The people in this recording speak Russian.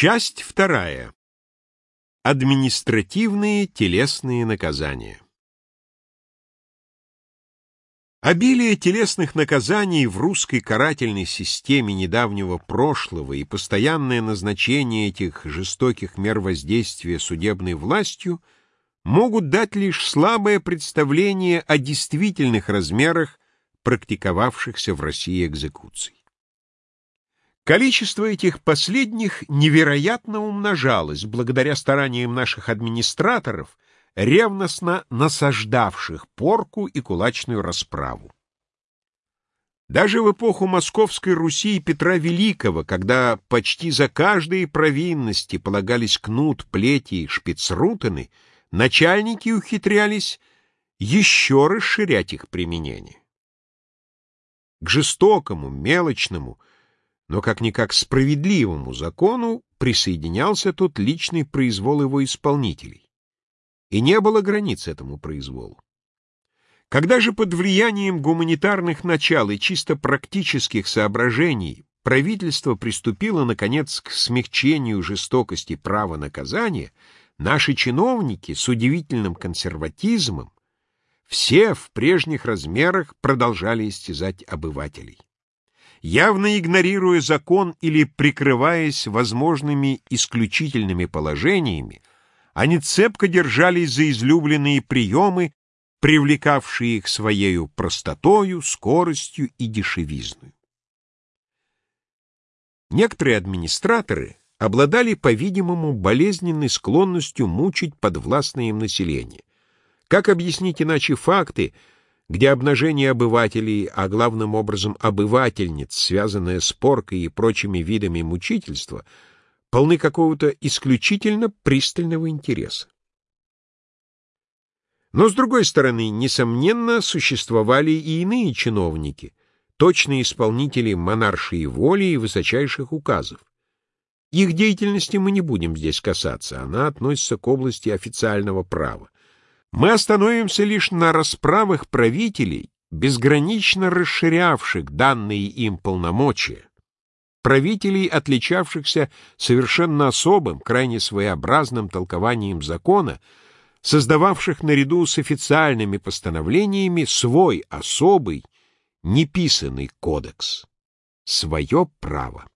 Часть вторая. Административные телесные наказания. Обилие телесных наказаний в русской карательной системе недавнего прошлого и постоянное назначение этих жестоких мер воздействия судебной властью могут дать лишь слабое представление о действительных размерах практиковавшихся в России экзекуций. Количество этих последних невероятно умножалось благодаря стараниям наших администраторов, ревностно насаждавших порку и кулачную расправу. Даже в эпоху Московской Руси и Петра Великого, когда почти за каждые провинности полагались кнут, плети и шпицрутены, начальники ухитрялись еще расширять их применение. К жестокому, мелочному, но как-никак справедливому закону присоединялся тот личный произвол его исполнителей. И не было границ этому произволу. Когда же под влиянием гуманитарных начал и чисто практических соображений правительство приступило, наконец, к смягчению жестокости права наказания, наши чиновники с удивительным консерватизмом все в прежних размерах продолжали истязать обывателей явно игнорируя закон или прикрываясь возможными исключительными положениями, они цепко держались за излюбленные приемы, привлекавшие их своею простотою, скоростью и дешевизной. Некоторые администраторы обладали, по-видимому, болезненной склонностью мучить подвластное им население. Как объяснить иначе факты, где обнажение обывателей, а главным образом обывательниц, связанное с поркой и прочими видами мучительства, полны какого-то исключительно пристального интереса. Но, с другой стороны, несомненно, существовали и иные чиновники, точные исполнители монаршей воли и высочайших указов. Их деятельности мы не будем здесь касаться, она относится к области официального права. Мы остановимся лишь на расправах правителей, безгранично расширявших данные им полномочия, правителей, отличавшихся совершенно особым, крайне своеобразным толкованием закона, создававших наряду с официальными постановлениями свой особый, неписанный кодекс, свое право.